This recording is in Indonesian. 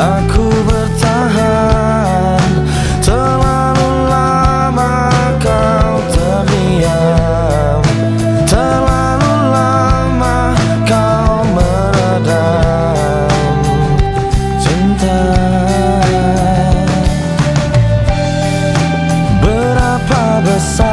Aku bertahan Terlalu lama kau terdiam. Terlalu lama kau meredam. Cinta. Berapa besar